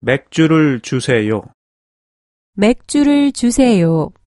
맥주를 주세요. 맥주를 주세요.